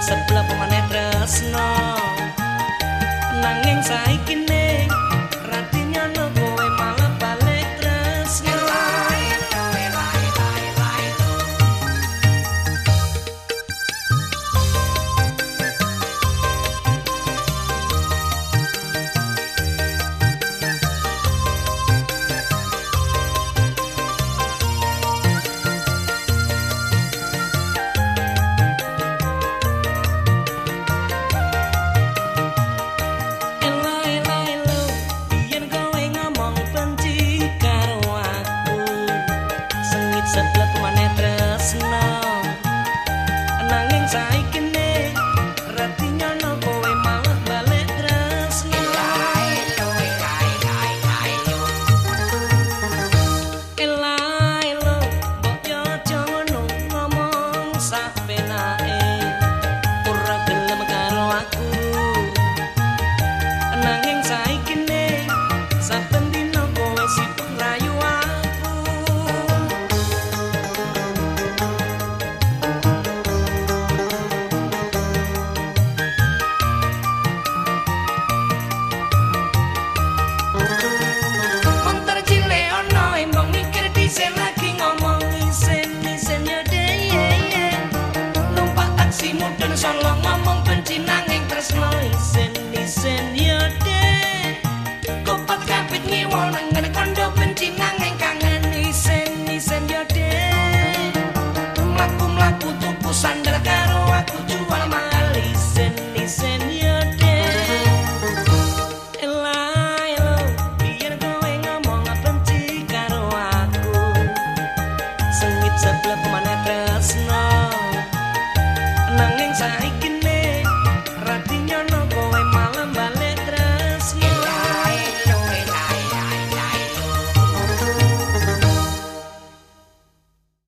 sebelah pemanah tresno. Nanging saiki ne been Eh. 山朗朗，梦。